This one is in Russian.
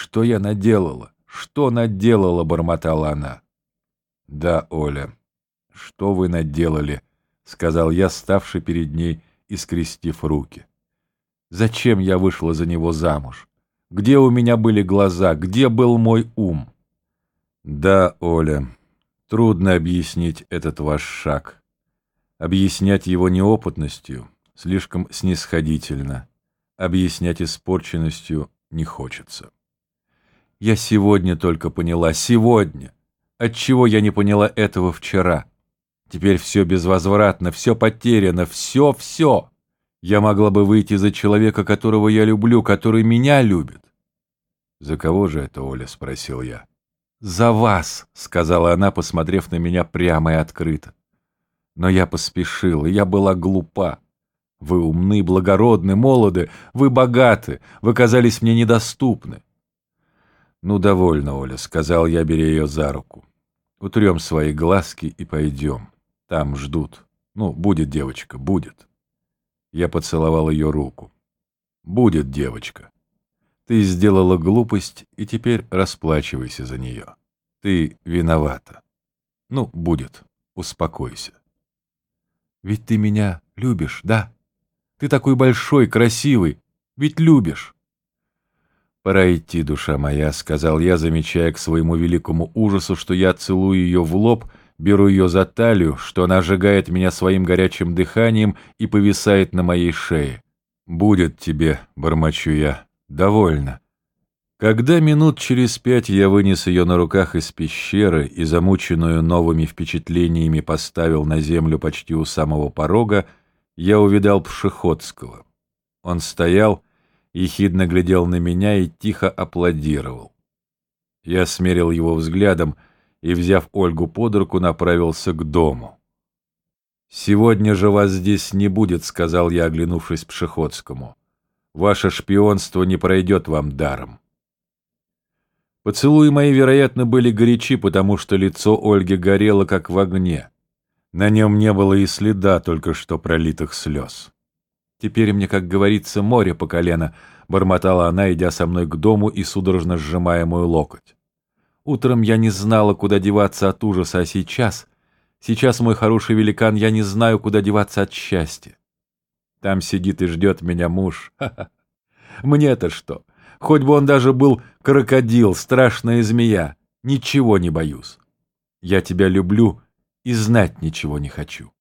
Что я наделала? Что наделала?» — бормотала она. «Да, Оля, что вы наделали?» — сказал я, ставший перед ней и скрестив руки. «Зачем я вышла за него замуж? Где у меня были глаза? Где был мой ум?» «Да, Оля, трудно объяснить этот ваш шаг. Объяснять его неопытностью слишком снисходительно, объяснять испорченностью не хочется». Я сегодня только поняла, сегодня. Отчего я не поняла этого вчера? Теперь все безвозвратно, все потеряно, все, все. Я могла бы выйти за человека, которого я люблю, который меня любит. «За кого же это, Оля?» — спросил я. «За вас», — сказала она, посмотрев на меня прямо и открыто. Но я поспешила, я была глупа. Вы умны, благородны, молоды, вы богаты, вы казались мне недоступны. «Ну, довольно, Оля», — сказал я, беря ее за руку. «Утрем свои глазки и пойдем. Там ждут. Ну, будет девочка, будет». Я поцеловал ее руку. «Будет девочка. Ты сделала глупость, и теперь расплачивайся за нее. Ты виновата. Ну, будет. Успокойся». «Ведь ты меня любишь, да? Ты такой большой, красивый. Ведь любишь». «Пора идти, душа моя», — сказал я, замечая к своему великому ужасу, что я целую ее в лоб, беру ее за талию, что она сжигает меня своим горячим дыханием и повисает на моей шее. «Будет тебе», — бормочу я, — «довольно». Когда минут через пять я вынес ее на руках из пещеры и, замученную новыми впечатлениями, поставил на землю почти у самого порога, я увидал Пшеходского. Он стоял ехидно глядел на меня и тихо аплодировал. Я смерил его взглядом и, взяв Ольгу под руку, направился к дому. «Сегодня же вас здесь не будет», — сказал я, оглянувшись Пшеходскому. «Ваше шпионство не пройдет вам даром». Поцелуи мои, вероятно, были горячи, потому что лицо Ольги горело, как в огне. На нем не было и следа только что пролитых слез. Теперь мне, как говорится, море по колено, бормотала она, идя со мной к дому и судорожно сжимая мой локоть. Утром я не знала, куда деваться от ужаса, а сейчас... Сейчас, мой хороший великан, я не знаю, куда деваться от счастья. Там сидит и ждет меня муж. Мне-то что? Хоть бы он даже был крокодил, страшная змея. Ничего не боюсь. Я тебя люблю и знать ничего не хочу.